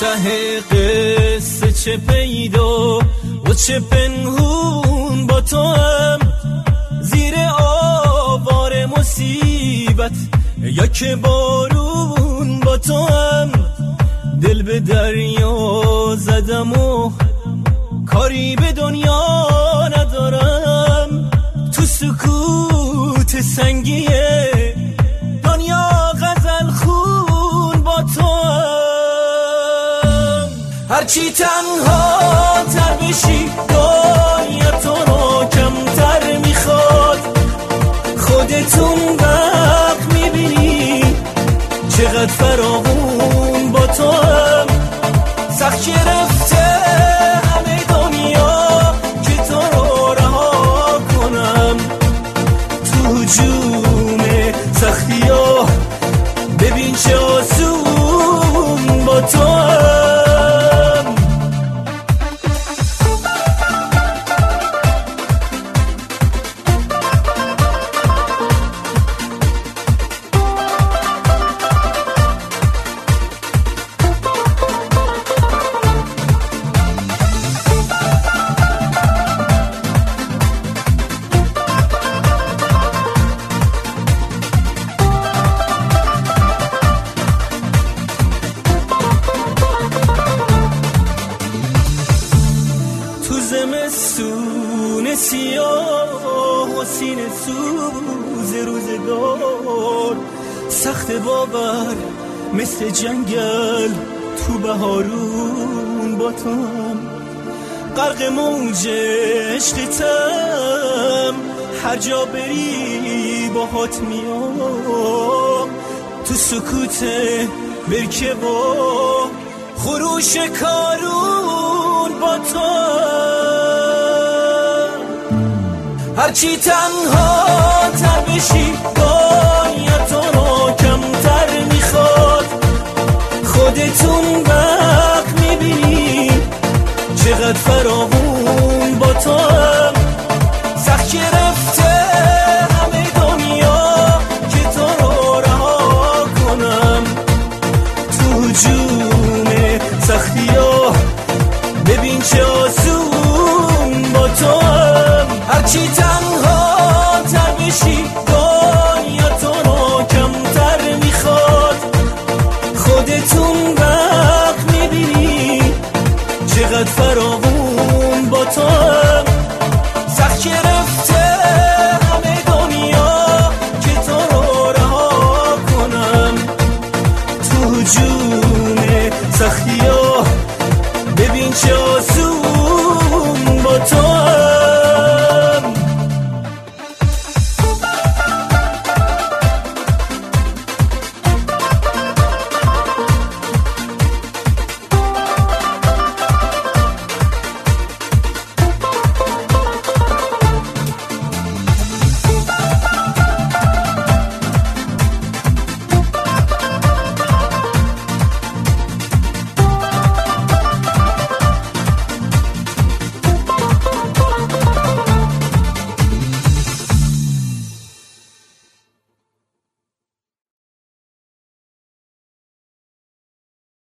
ته قصه چه پیدا و چه پنهون با تو هم زیر آوار مصیبت یا که بارون با تو هم دل به دریا زدم و کاری به دنیا ندارم. تو سکوت سنگیه هرچی تنها تر بشی دنیا تو رو کمتر می‌خواد. خودتون وقت می‌بینی چقدر فراغون با تو هم. سخت گرفته همه دنیا که تو رو رها کنم. تو جوم سختی سینه سوز روزگار سخت باور مثل جنگل تو بهارون با تو هم. غرق موج عشقتم هر جا بری باهات میام. تو سکوت برکه با خروش کارون هرچی تنها تر بشی دنیا تو رو کمتر می‌خواد. خودتون وقت می‌بینی چقدر فراوون با تو هم. سخت گرفته همه دنیا که تو رو رها کنم. تو جونه سختی باشی تنها تر بشی دنیا تو رو کمتر می‌خواد. خودتون وقت می‌بینی چقدر فراغون با تو. سخت گرفته همه دنیا که تو رو رها کنم تو حجوم ببین چه آسون